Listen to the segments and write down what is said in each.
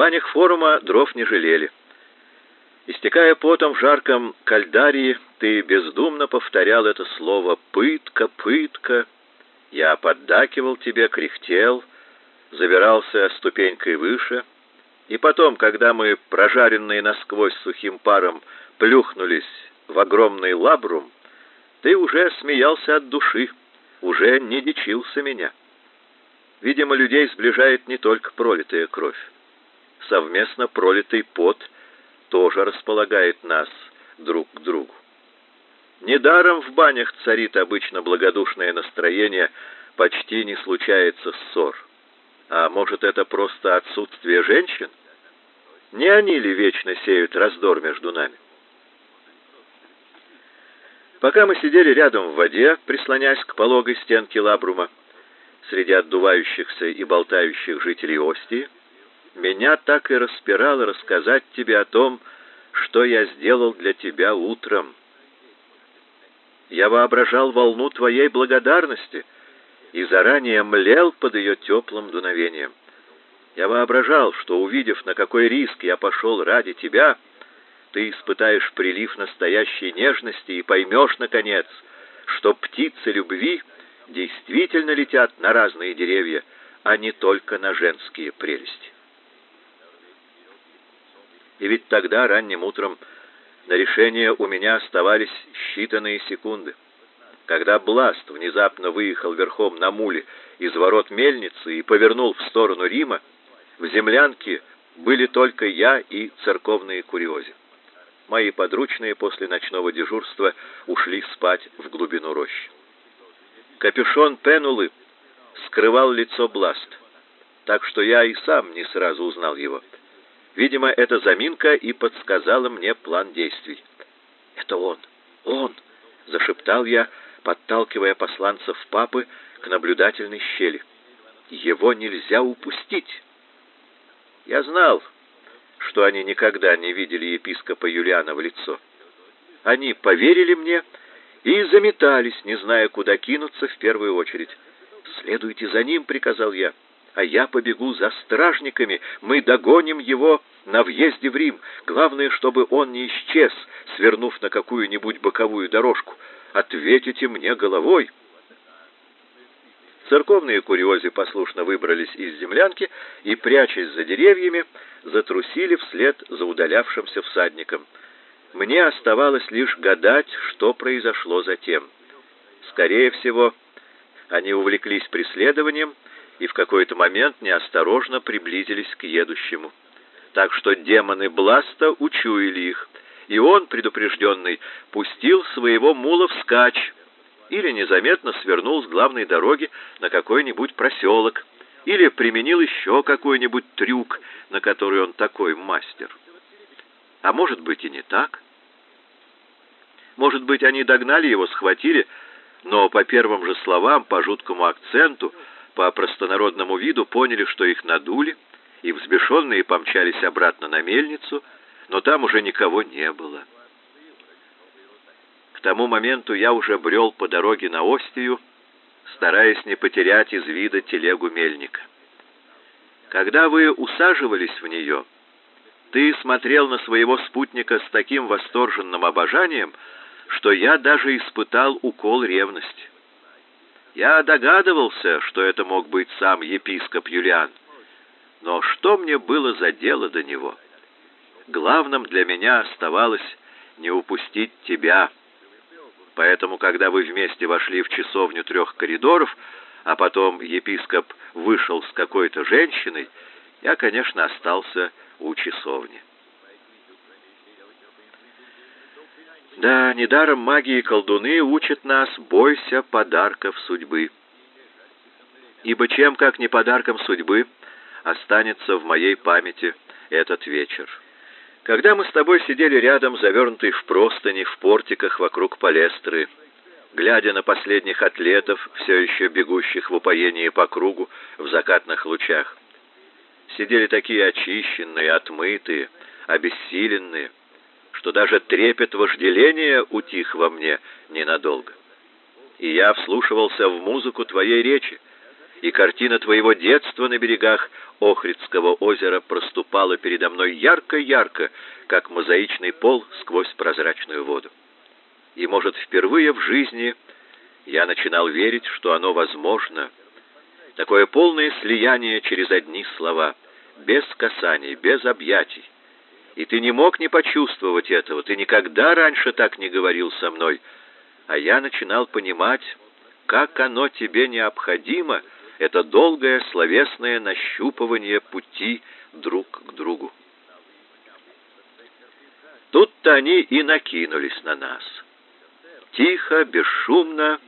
банях форума дров не жалели. Истекая потом в жарком кальдарии, ты бездумно повторял это слово «пытка, пытка». Я поддакивал тебе, кряхтел, забирался ступенькой выше, и потом, когда мы, прожаренные насквозь сухим паром, плюхнулись в огромный лабрум, ты уже смеялся от души, уже не дичился меня. Видимо, людей сближает не только пролитая кровь. Совместно пролитый пот тоже располагает нас друг к другу. Недаром в банях царит обычно благодушное настроение, почти не случается ссор. А может, это просто отсутствие женщин? Не они ли вечно сеют раздор между нами? Пока мы сидели рядом в воде, прислонясь к пологой стенке лабрума, среди отдувающихся и болтающих жителей Остии, меня так и распирало рассказать тебе о том, что я сделал для тебя утром. Я воображал волну твоей благодарности и заранее млел под ее теплым дуновением. Я воображал, что, увидев, на какой риск я пошел ради тебя, ты испытаешь прилив настоящей нежности и поймешь, наконец, что птицы любви действительно летят на разные деревья, а не только на женские прелести. И ведь тогда, ранним утром, на решение у меня оставались считанные секунды. Когда Бласт внезапно выехал верхом на муле из ворот мельницы и повернул в сторону Рима, в землянке были только я и церковные курьезы. Мои подручные после ночного дежурства ушли спать в глубину рощи. Капюшон Пенулы скрывал лицо Бласт, так что я и сам не сразу узнал его. Видимо, эта заминка и подсказала мне план действий. «Это он! Он!» — зашептал я, подталкивая посланцев папы к наблюдательной щели. «Его нельзя упустить!» Я знал, что они никогда не видели епископа Юлиана в лицо. Они поверили мне и заметались, не зная, куда кинуться в первую очередь. «Следуйте за ним», — приказал я, — «а я побегу за стражниками, мы догоним его на въезде в Рим. Главное, чтобы он не исчез, свернув на какую-нибудь боковую дорожку. Ответите мне головой». Церковные курьезы послушно выбрались из землянки и, прячась за деревьями, затрусили вслед за удалявшимся всадником. Мне оставалось лишь гадать, что произошло затем. Скорее всего, они увлеклись преследованием и в какой-то момент неосторожно приблизились к едущему. Так что демоны Бласта учуяли их, и он, предупрежденный, пустил своего мула вскачь, или незаметно свернул с главной дороги на какой-нибудь проселок, или применил еще какой-нибудь трюк, на который он такой мастер. А может быть и не так. Может быть, они догнали его, схватили, но по первым же словам, по жуткому акценту, по простонародному виду поняли, что их надули, и взбешенные помчались обратно на мельницу, но там уже никого не было. К тому моменту я уже брел по дороге на Остию, стараясь не потерять из вида телегу мельника. Когда вы усаживались в нее, ты смотрел на своего спутника с таким восторженным обожанием, что я даже испытал укол ревности. Я догадывался, что это мог быть сам епископ Юлиан, но что мне было за дело до него? Главным для меня оставалось не упустить тебя, Поэтому, когда вы вместе вошли в часовню трех коридоров, а потом епископ вышел с какой-то женщиной, я, конечно, остался у часовни. Да, недаром маги и колдуны учат нас «бойся подарков судьбы». Ибо чем, как не подарком судьбы, останется в моей памяти этот вечер. Когда мы с тобой сидели рядом, завернутые в простыни, в портиках вокруг палестры, глядя на последних атлетов, все еще бегущих в упоении по кругу в закатных лучах, сидели такие очищенные, отмытые, обессиленные, что даже трепет вожделения утих во мне ненадолго. И я вслушивался в музыку твоей речи, и картина твоего детства на берегах Охридского озера проступала передо мной ярко-ярко, как мозаичный пол сквозь прозрачную воду. И, может, впервые в жизни я начинал верить, что оно возможно. Такое полное слияние через одни слова, без касаний, без объятий. И ты не мог не почувствовать этого, ты никогда раньше так не говорил со мной. А я начинал понимать, как оно тебе необходимо, это долгое словесное нащупывание пути друг к другу. Тут-то они и накинулись на нас. Тихо, бесшумно,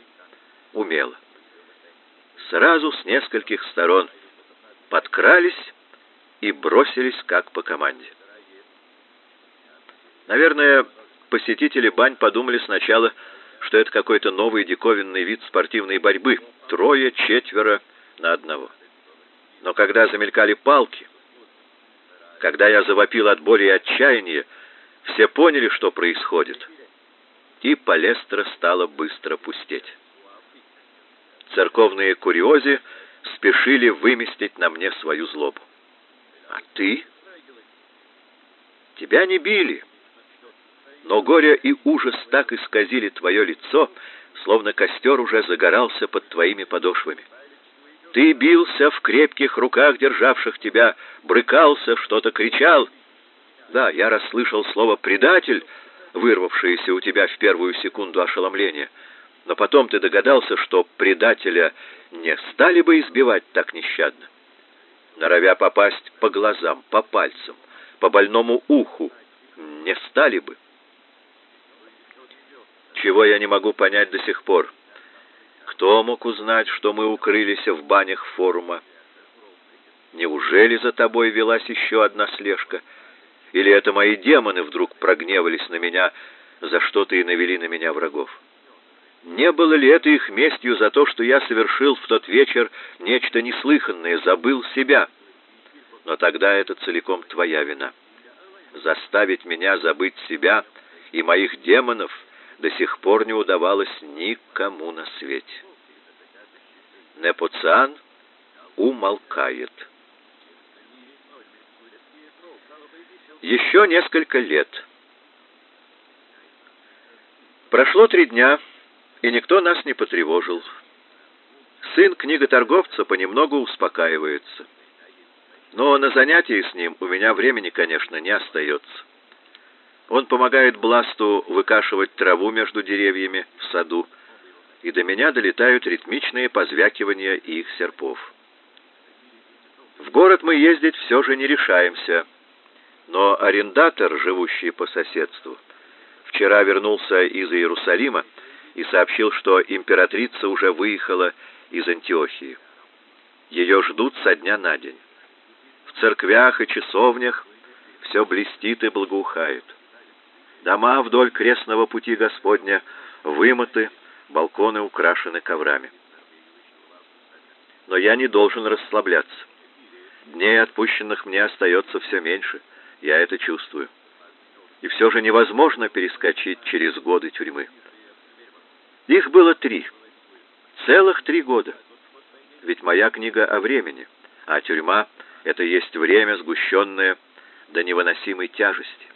умело. Сразу с нескольких сторон подкрались и бросились как по команде. Наверное, посетители бань подумали сначала, что это какой-то новый диковинный вид спортивной борьбы. Трое, четверо на одного. Но когда замелькали палки, когда я завопил от боли и отчаяния, все поняли, что происходит, и палестра стала быстро пустеть. Церковные курьози спешили выместить на мне свою злобу. А ты? Тебя не били, но горе и ужас так исказили твое лицо, словно костер уже загорался под твоими подошвами. Ты бился в крепких руках, державших тебя, брыкался, что-то кричал. Да, я расслышал слово «предатель», вырвавшееся у тебя в первую секунду ошеломления. Но потом ты догадался, что предателя не стали бы избивать так нещадно, норовя попасть по глазам, по пальцам, по больному уху, не стали бы. Чего я не могу понять до сих пор — кто мог узнать, что мы укрылись в банях форума? Неужели за тобой велась еще одна слежка? Или это мои демоны вдруг прогневались на меня за что-то и навели на меня врагов? Не было ли это их местью за то, что я совершил в тот вечер нечто неслыханное, забыл себя? Но тогда это целиком твоя вина. Заставить меня забыть себя и моих демонов — до сих пор не удавалось никому на свете. Непоциан умолкает. Еще несколько лет. Прошло три дня, и никто нас не потревожил. Сын книготорговца понемногу успокаивается. Но на занятии с ним у меня времени, конечно, не остается. Он помогает Бласту выкашивать траву между деревьями в саду, и до меня долетают ритмичные позвякивания их серпов. В город мы ездить все же не решаемся, но арендатор, живущий по соседству, вчера вернулся из Иерусалима и сообщил, что императрица уже выехала из Антиохии. Ее ждут со дня на день. В церквях и часовнях все блестит и благоухает. Дома вдоль крестного пути Господня вымыты, балконы украшены коврами. Но я не должен расслабляться. Дней, отпущенных мне, остается все меньше. Я это чувствую. И все же невозможно перескочить через годы тюрьмы. Их было три. Целых три года. Ведь моя книга о времени, а тюрьма — это есть время, сгущенное до невыносимой тяжести.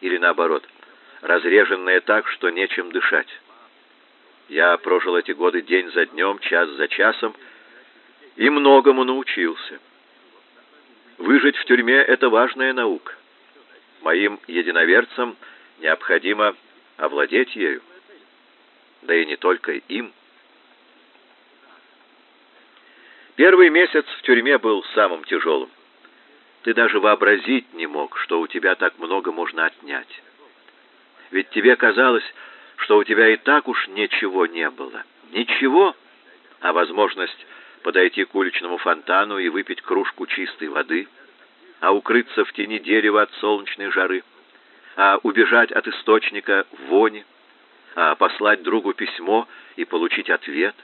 Или наоборот, разреженная так, что нечем дышать. Я прожил эти годы день за днем, час за часом и многому научился. Выжить в тюрьме — это важная наука. Моим единоверцам необходимо овладеть ею. Да и не только им. Первый месяц в тюрьме был самым тяжелым. Ты даже вообразить не мог, что у тебя так много можно отнять. Ведь тебе казалось, что у тебя и так уж ничего не было. Ничего, а возможность подойти к уличному фонтану и выпить кружку чистой воды, а укрыться в тени дерева от солнечной жары, а убежать от источника вони, а послать другу письмо и получить ответ,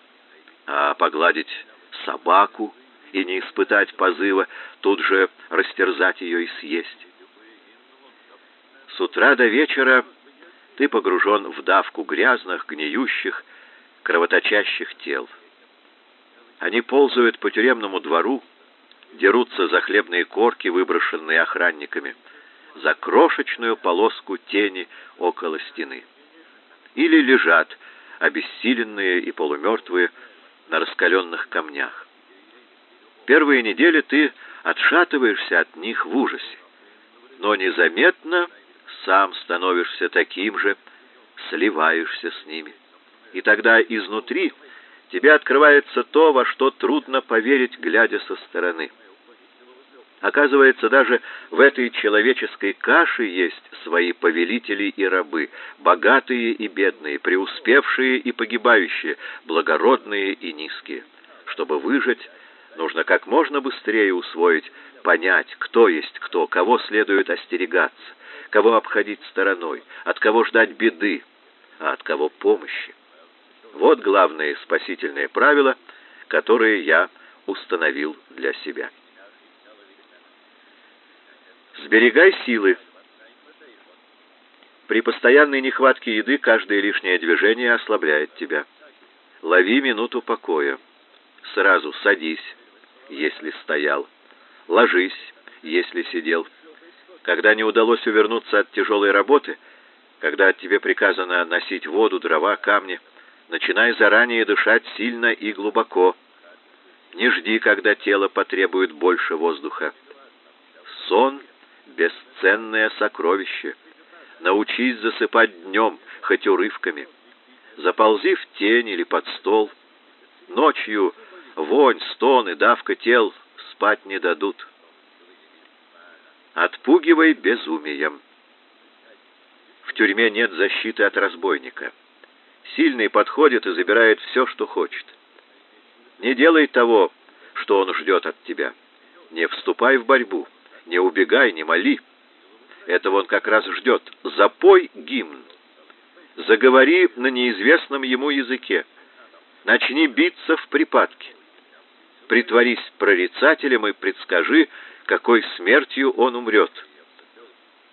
а погладить собаку и не испытать позыва тут же растерзать ее и съесть. С утра до вечера ты погружен в давку грязных, гниющих, кровоточащих тел. Они ползают по тюремному двору, дерутся за хлебные корки, выброшенные охранниками, за крошечную полоску тени около стены. Или лежат, обессиленные и полумертвые, на раскаленных камнях. Первые недели ты отшатываешься от них в ужасе, но незаметно сам становишься таким же, сливаешься с ними. И тогда изнутри тебе открывается то, во что трудно поверить, глядя со стороны. Оказывается, даже в этой человеческой каше есть свои повелители и рабы, богатые и бедные, преуспевшие и погибающие, благородные и низкие. Чтобы выжить, нужно как можно быстрее усвоить, понять, кто есть кто, кого следует остерегаться, кого обходить стороной, от кого ждать беды, а от кого помощи. Вот главные спасительные правила, которые я установил для себя. Сберегай силы. При постоянной нехватке еды каждое лишнее движение ослабляет тебя. Лови минуту покоя. Сразу садись, если стоял. Ложись, если сидел. Когда не удалось увернуться от тяжелой работы, когда тебе приказано носить воду, дрова, камни, начинай заранее дышать сильно и глубоко. Не жди, когда тело потребует больше воздуха. Сон бесценное сокровище. Научись засыпать днем, хоть урывками. Заползи в тень или под стол. Ночью вонь, стоны, давка тел спать не дадут. Отпугивай безумием. В тюрьме нет защиты от разбойника. Сильный подходит и забирает все, что хочет. Не делай того, что он ждет от тебя. Не вступай в борьбу. Не убегай, не моли. Этого он как раз ждет. Запой гимн. Заговори на неизвестном ему языке. Начни биться в припадке. Притворись прорицателем и предскажи, какой смертью он умрет.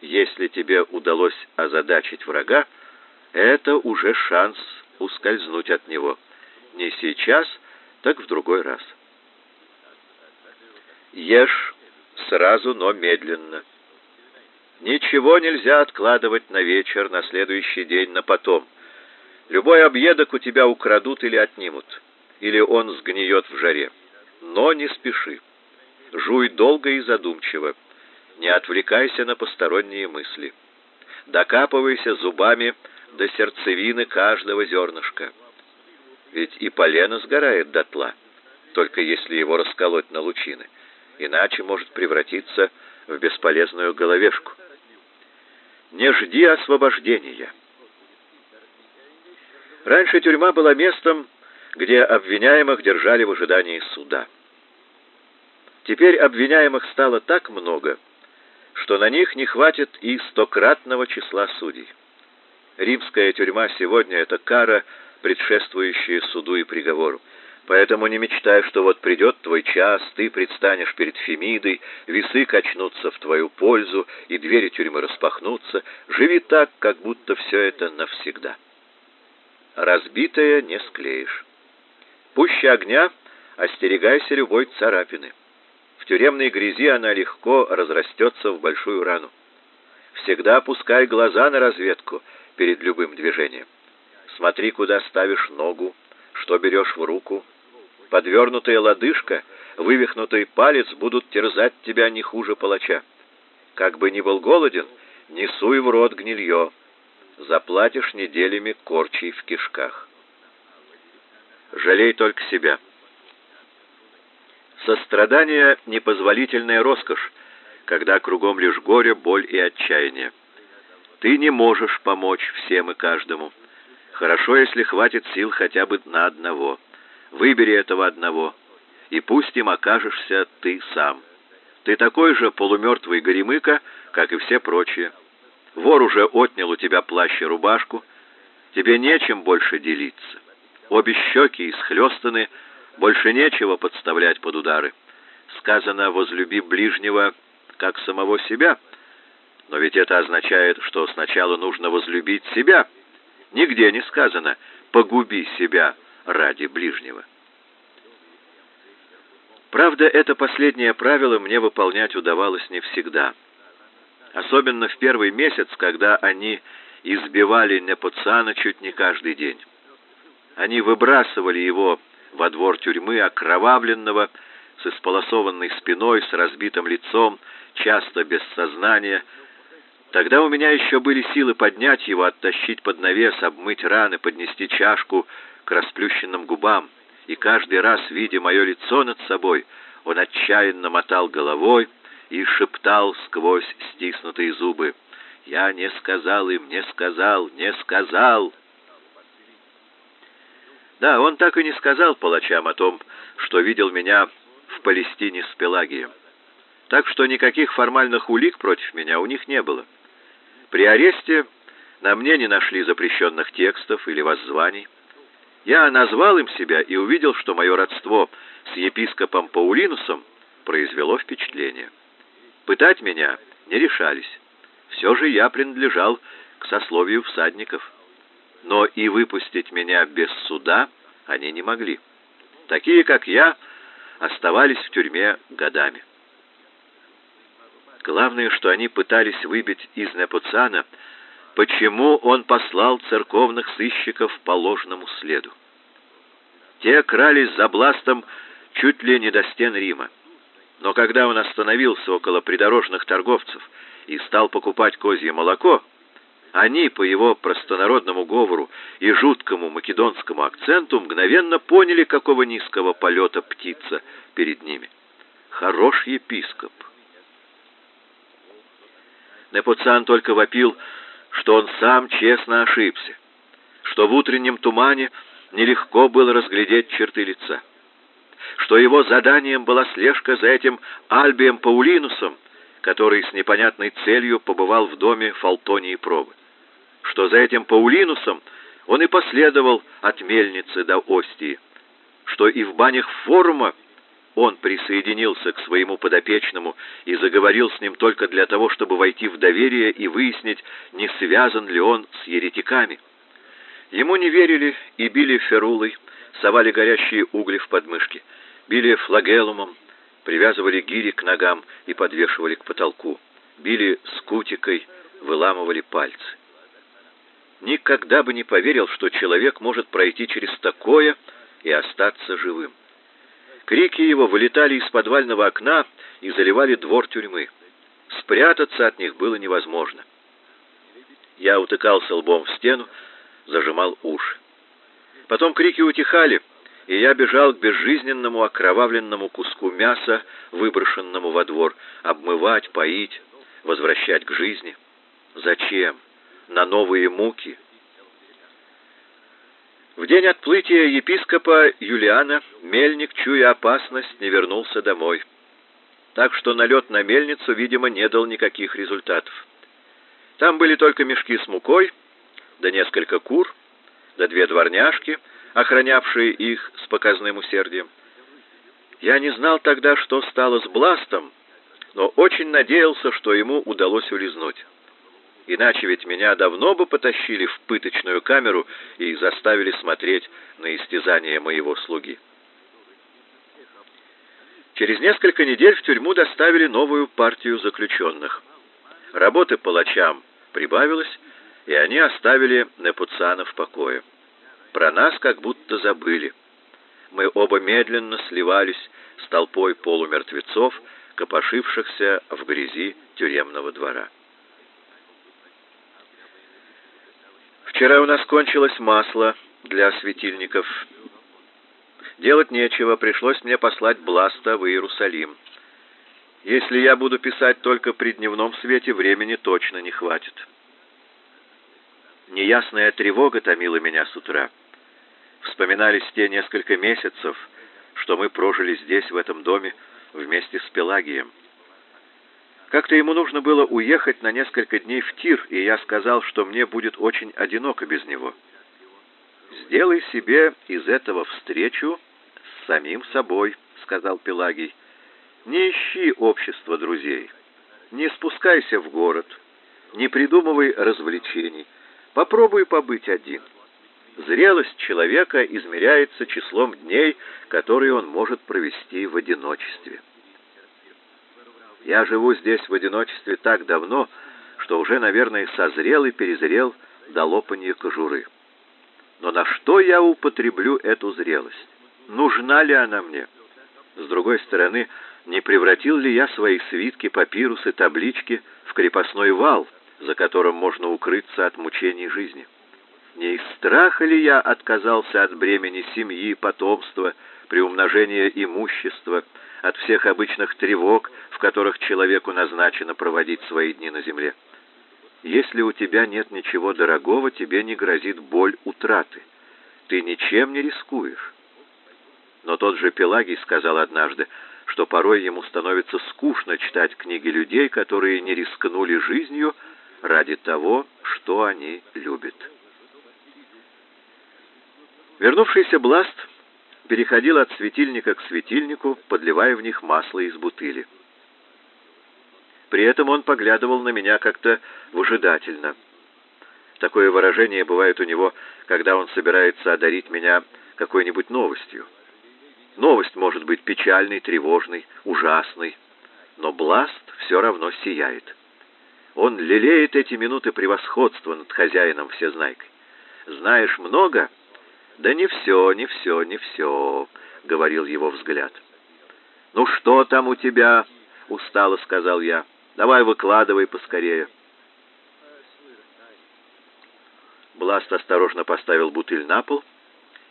Если тебе удалось озадачить врага, это уже шанс ускользнуть от него. Не сейчас, так в другой раз. Ешь сразу, но медленно. Ничего нельзя откладывать на вечер, на следующий день, на потом. Любой объедок у тебя украдут или отнимут, или он сгниет в жаре. Но не спеши. Жуй долго и задумчиво. Не отвлекайся на посторонние мысли. Докапывайся зубами до сердцевины каждого зернышка. Ведь и полено сгорает дотла, только если его расколоть на лучины иначе может превратиться в бесполезную головешку. Не жди освобождения. Раньше тюрьма была местом, где обвиняемых держали в ожидании суда. Теперь обвиняемых стало так много, что на них не хватит и стократного числа судей. Римская тюрьма сегодня — это кара, предшествующая суду и приговору. Поэтому не мечтай, что вот придет твой час, ты предстанешь перед Фемидой, весы качнутся в твою пользу, и двери тюрьмы распахнутся. Живи так, как будто все это навсегда. Разбитое не склеишь. Пуще огня остерегайся любой царапины. Тюремной грязи она легко разрастется в большую рану. Всегда пускай глаза на разведку перед любым движением. Смотри, куда ставишь ногу, что берешь в руку, Подвернутая лодыжка, вывихнутый палец будут терзать тебя не хуже палача. Как бы ни был голоден, не суй в рот гнилье. Заплатишь неделями корчей в кишках. Жалей только себя. Сострадание — непозволительная роскошь, когда кругом лишь горе, боль и отчаяние. Ты не можешь помочь всем и каждому. Хорошо, если хватит сил хотя бы на одного — Выбери этого одного, и пусть им окажешься ты сам. Ты такой же полумертвый горемыка, как и все прочие. Вор уже отнял у тебя плащ и рубашку. Тебе нечем больше делиться. Обе щеки исхлестаны, больше нечего подставлять под удары. Сказано «возлюби ближнего, как самого себя». Но ведь это означает, что сначала нужно возлюбить себя. Нигде не сказано «погуби себя» ради ближнего. Правда, это последнее правило мне выполнять удавалось не всегда. Особенно в первый месяц, когда они избивали Непоцана чуть не каждый день. Они выбрасывали его во двор тюрьмы окровавленного, с исполосованной спиной, с разбитым лицом, часто без сознания. Тогда у меня еще были силы поднять его, оттащить под навес, обмыть раны, поднести чашку к расплющенным губам. И каждый раз, видя мое лицо над собой, он отчаянно мотал головой и шептал сквозь стиснутые зубы. «Я не сказал им, не сказал, не сказал!» Да, он так и не сказал палачам о том, что видел меня в Палестине с Пелагием. Так что никаких формальных улик против меня у них не было. При аресте на мне не нашли запрещенных текстов или воззваний. Я назвал им себя и увидел, что мое родство с епископом Паулинусом произвело впечатление. Пытать меня не решались. Все же я принадлежал к сословию всадников. Но и выпустить меня без суда они не могли. Такие, как я, оставались в тюрьме годами. Главное, что они пытались выбить из Непуцана, почему он послал церковных сыщиков по ложному следу. Те крались за бластом чуть ли не до стен Рима. Но когда он остановился около придорожных торговцев и стал покупать козье молоко, они по его простонародному говору и жуткому македонскому акценту мгновенно поняли, какого низкого полета птица перед ними. Хорош епископ. Непоцан только вопил, что он сам честно ошибся, что в утреннем тумане нелегко было разглядеть черты лица, что его заданием была слежка за этим Альбием Паулинусом, который с непонятной целью побывал в доме Фалтонии Пробы что за этим Паулинусом он и последовал от мельницы до Остии, что и в банях форума он присоединился к своему подопечному и заговорил с ним только для того, чтобы войти в доверие и выяснить, не связан ли он с еретиками. Ему не верили и били ферулой, совали горящие угли в подмышки, били флагелумом, привязывали гири к ногам и подвешивали к потолку, били скутикой, выламывали пальцы никогда бы не поверил, что человек может пройти через такое и остаться живым. Крики его вылетали из подвального окна и заливали двор тюрьмы. Спрятаться от них было невозможно. Я утыкался лбом в стену, зажимал уши. Потом крики утихали, и я бежал к безжизненному окровавленному куску мяса, выброшенному во двор, обмывать, поить, возвращать к жизни. Зачем? на новые муки. В день отплытия епископа Юлиана мельник, чуя опасность, не вернулся домой. Так что налет на мельницу, видимо, не дал никаких результатов. Там были только мешки с мукой, да несколько кур, да две дворняжки, охранявшие их с показным усердием. Я не знал тогда, что стало с Бластом, но очень надеялся, что ему удалось улизнуть. Иначе ведь меня давно бы потащили в пыточную камеру и заставили смотреть на истязания моего слуги. Через несколько недель в тюрьму доставили новую партию заключенных. Работы палачам прибавилось, и они оставили Непуцана в покое. Про нас как будто забыли. Мы оба медленно сливались с толпой полумертвецов, копошившихся в грязи тюремного двора. Вчера у нас кончилось масло для светильников. Делать нечего, пришлось мне послать Бласта в Иерусалим. Если я буду писать только при дневном свете, времени точно не хватит. Неясная тревога томила меня с утра. Вспоминались те несколько месяцев, что мы прожили здесь, в этом доме, вместе с Пелагием. Как-то ему нужно было уехать на несколько дней в Тир, и я сказал, что мне будет очень одиноко без него. «Сделай себе из этого встречу с самим собой», — сказал Пелагий. «Не ищи общества друзей, не спускайся в город, не придумывай развлечений, попробуй побыть один. Зрелость человека измеряется числом дней, которые он может провести в одиночестве. Я живу здесь в одиночестве так давно, что уже, наверное, созрел и перезрел до лопания кожуры. Но на что я употреблю эту зрелость? Нужна ли она мне? С другой стороны, не превратил ли я свои свитки, папирусы, таблички в крепостной вал, за которым можно укрыться от мучений жизни? Не из страха ли я отказался от бремени семьи, потомства, приумножения имущества, от всех обычных тревог, в которых человеку назначено проводить свои дни на земле? Если у тебя нет ничего дорогого, тебе не грозит боль утраты. Ты ничем не рискуешь. Но тот же Пелагий сказал однажды, что порой ему становится скучно читать книги людей, которые не рискнули жизнью ради того, что они любят. Вернувшийся Бласт переходил от светильника к светильнику, подливая в них масло из бутыли. При этом он поглядывал на меня как-то выжидательно. Такое выражение бывает у него, когда он собирается одарить меня какой-нибудь новостью. Новость может быть печальной, тревожной, ужасной, но Бласт все равно сияет. Он лелеет эти минуты превосходства над хозяином всезнайкой. Знаешь много, «Да не все, не все, не все», — говорил его взгляд. «Ну что там у тебя?» — устало сказал я. «Давай выкладывай поскорее». Бласт осторожно поставил бутыль на пол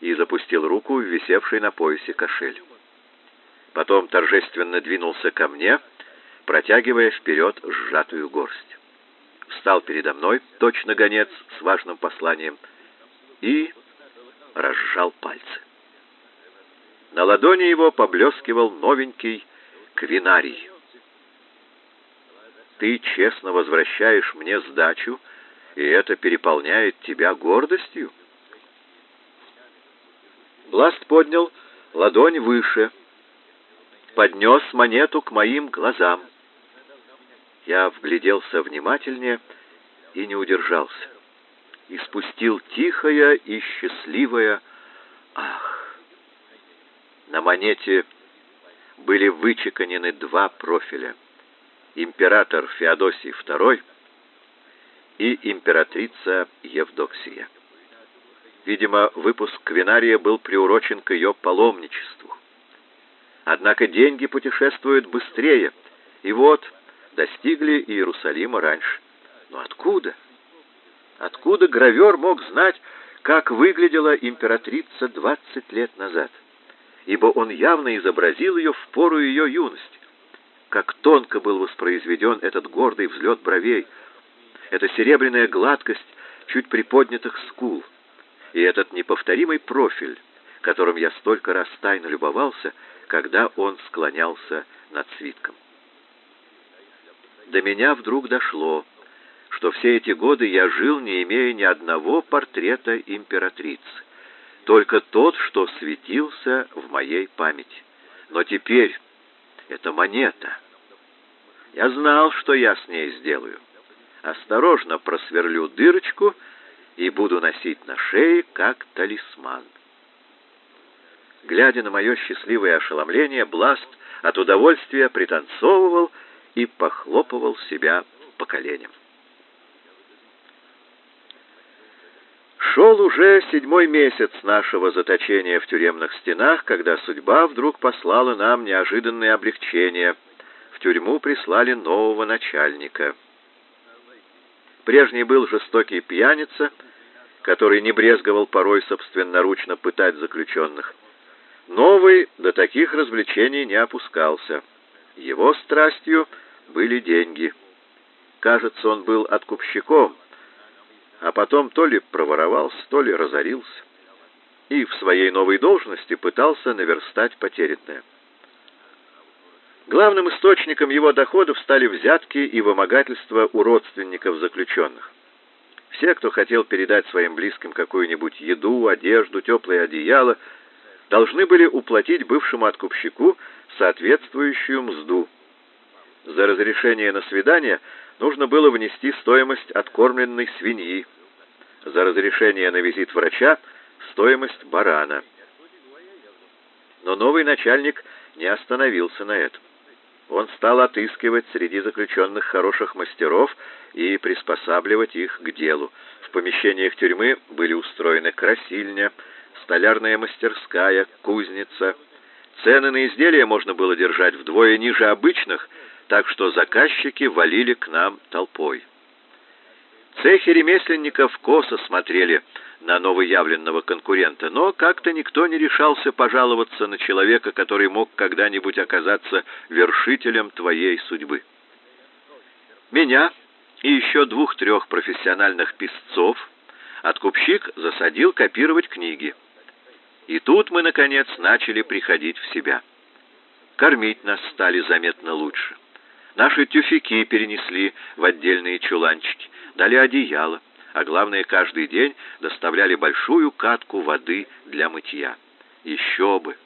и запустил руку в висевший на поясе кошель. Потом торжественно двинулся ко мне, протягивая вперед сжатую горсть. Встал передо мной, точно гонец с важным посланием, и разжал пальцы. На ладони его поблескивал новенький квинарий. Ты честно возвращаешь мне сдачу, и это переполняет тебя гордостью? Бласт поднял ладонь выше, поднес монету к моим глазам. Я вгляделся внимательнее и не удержался и спустил тихое и счастливое «Ах!». На монете были вычеканены два профиля — император Феодосий II и императрица Евдоксия. Видимо, выпуск Квинария был приурочен к ее паломничеству. Однако деньги путешествуют быстрее, и вот достигли Иерусалима раньше. Но откуда? — Откуда гравер мог знать, как выглядела императрица двадцать лет назад? Ибо он явно изобразил ее в пору ее юности. Как тонко был воспроизведен этот гордый взлет бровей, эта серебряная гладкость чуть приподнятых скул и этот неповторимый профиль, которым я столько раз тайно любовался, когда он склонялся над свитком. До меня вдруг дошло — что все эти годы я жил, не имея ни одного портрета императрицы, только тот, что светился в моей памяти. Но теперь это монета. Я знал, что я с ней сделаю. Осторожно просверлю дырочку и буду носить на шее как талисман. Глядя на мое счастливое ошеломление, Бласт от удовольствия пританцовывал и похлопывал себя по коленям. Шел уже седьмой месяц нашего заточения в тюремных стенах, когда судьба вдруг послала нам неожиданное облегчение. В тюрьму прислали нового начальника. Прежний был жестокий пьяница, который не брезговал порой собственноручно пытать заключенных. Новый до таких развлечений не опускался. Его страстью были деньги. Кажется, он был откупщиком — а потом то ли проворовался, то ли разорился, и в своей новой должности пытался наверстать потерянное. Главным источником его доходов стали взятки и вымогательства у родственников заключенных. Все, кто хотел передать своим близким какую-нибудь еду, одежду, теплое одеяло, должны были уплатить бывшему откупщику соответствующую мзду. За разрешение на свидание нужно было внести стоимость откормленной свиньи. За разрешение на визит врача стоимость барана. Но новый начальник не остановился на этом. Он стал отыскивать среди заключенных хороших мастеров и приспосабливать их к делу. В помещениях тюрьмы были устроены красильня, столярная мастерская, кузница. Цены на изделия можно было держать вдвое ниже обычных, так что заказчики валили к нам толпой. Цехи ремесленников косо смотрели на новоявленного конкурента, но как-то никто не решался пожаловаться на человека, который мог когда-нибудь оказаться вершителем твоей судьбы. Меня и еще двух-трех профессиональных писцов откупщик засадил копировать книги. И тут мы, наконец, начали приходить в себя. Кормить нас стали заметно лучше. Наши тюфяки перенесли в отдельные чуланчики, дали одеяло, а главное, каждый день доставляли большую катку воды для мытья. Еще бы!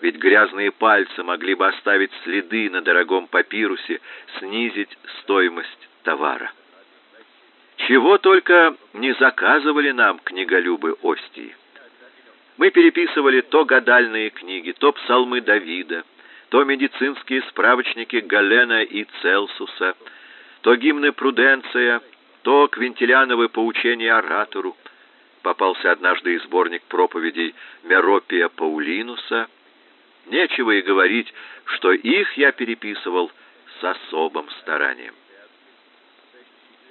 Ведь грязные пальцы могли бы оставить следы на дорогом папирусе, снизить стоимость товара. Чего только не заказывали нам книголюбы Остии. Мы переписывали то гадальные книги, то псалмы Давида, то медицинские справочники Галена и Целсуса, то гимны Пруденция, то квинтилиановы поучения оратору. Попался однажды и сборник проповедей Меропия Паулинуса. Нечего и говорить, что их я переписывал с особым старанием.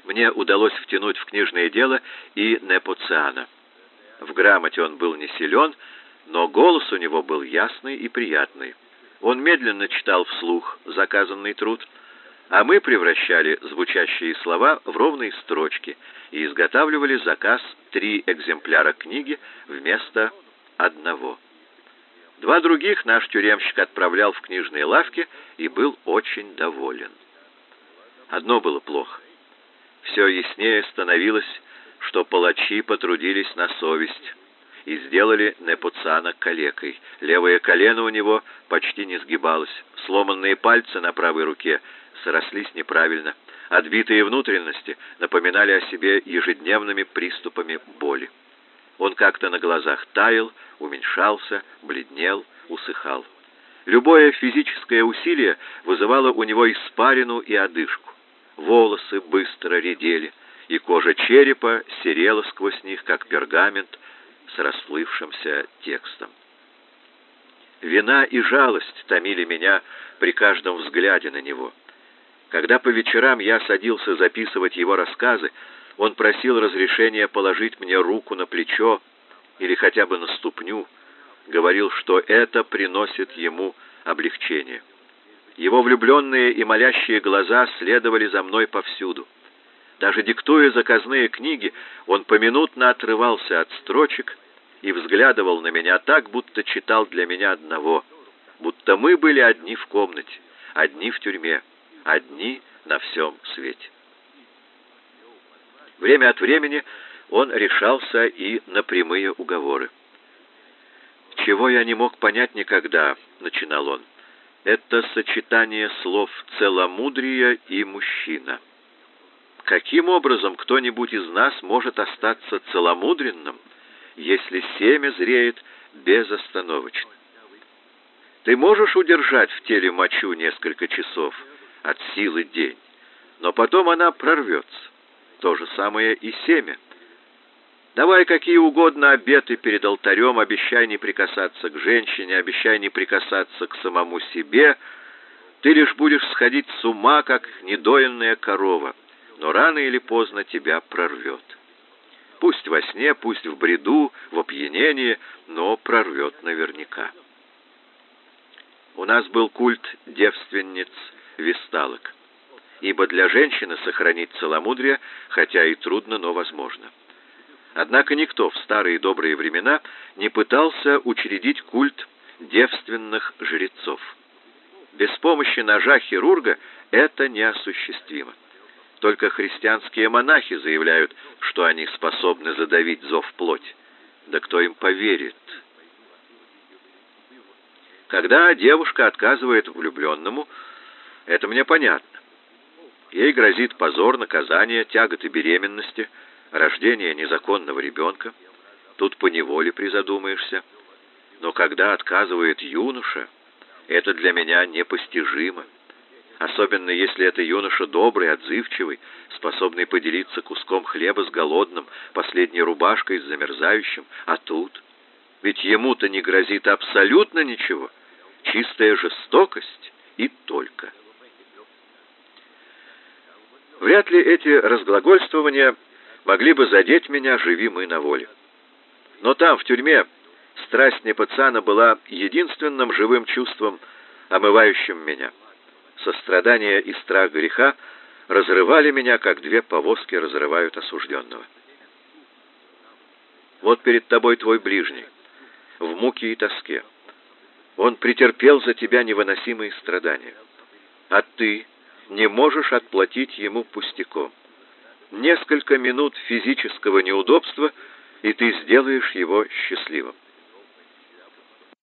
Мне удалось втянуть в книжное дело и Непоциана. В грамоте он был не силен, но голос у него был ясный и приятный. Он медленно читал вслух заказанный труд, а мы превращали звучащие слова в ровные строчки и изготавливали заказ три экземпляра книги вместо одного. Два других наш тюремщик отправлял в книжные лавки и был очень доволен. Одно было плохо. Все яснее становилось, что палачи потрудились на совесть и сделали Непуцана калекой. Левое колено у него почти не сгибалось, сломанные пальцы на правой руке срослись неправильно, отбитые внутренности напоминали о себе ежедневными приступами боли. Он как-то на глазах таял, уменьшался, бледнел, усыхал. Любое физическое усилие вызывало у него испарину и одышку. Волосы быстро редели, и кожа черепа серела сквозь них, как пергамент с расплывшимся текстом. Вина и жалость томили меня при каждом взгляде на него. Когда по вечерам я садился записывать его рассказы, он просил разрешения положить мне руку на плечо или хотя бы на ступню, говорил, что это приносит ему облегчение. Его влюбленные и молящие глаза следовали за мной повсюду. Даже диктуя заказные книги, он поминутно отрывался от строчек и взглядывал на меня так, будто читал для меня одного, будто мы были одни в комнате, одни в тюрьме, одни на всем свете. Время от времени он решался и на прямые уговоры. «Чего я не мог понять никогда», — начинал он, — «это сочетание слов «целомудрие» и «мужчина». Каким образом кто-нибудь из нас может остаться целомудренным, если семя зреет безостановочно? Ты можешь удержать в теле мочу несколько часов, от силы день, но потом она прорвется. То же самое и семя. Давай какие угодно обеты перед алтарем, обещай не прикасаться к женщине, обещай не прикасаться к самому себе. Ты лишь будешь сходить с ума, как недоенная корова но рано или поздно тебя прорвет. Пусть во сне, пусть в бреду, в опьянении, но прорвет наверняка. У нас был культ девственниц-весталок, ибо для женщины сохранить целомудрие, хотя и трудно, но возможно. Однако никто в старые добрые времена не пытался учредить культ девственных жрецов. Без помощи ножа хирурга это неосуществимо. Только христианские монахи заявляют, что они способны задавить зов плоть. Да кто им поверит? Когда девушка отказывает влюбленному, это мне понятно. Ей грозит позор, наказание, тяготы беременности, рождение незаконного ребенка. тут поневоле призадумаешься. Но когда отказывает юноша, это для меня непостижимо. Особенно если это юноша добрый, отзывчивый, способный поделиться куском хлеба с голодным, последней рубашкой с замерзающим. А тут... Ведь ему-то не грозит абсолютно ничего. Чистая жестокость и только. Вряд ли эти разглагольствования могли бы задеть меня, живи мы на воле. Но там, в тюрьме, страсть Непоцана была единственным живым чувством, омывающим меня. Сострадание и страх греха разрывали меня, как две повозки разрывают осужденного. Вот перед тобой твой ближний, в муке и тоске. Он претерпел за тебя невыносимые страдания. А ты не можешь отплатить ему пустяком. Несколько минут физического неудобства, и ты сделаешь его счастливым.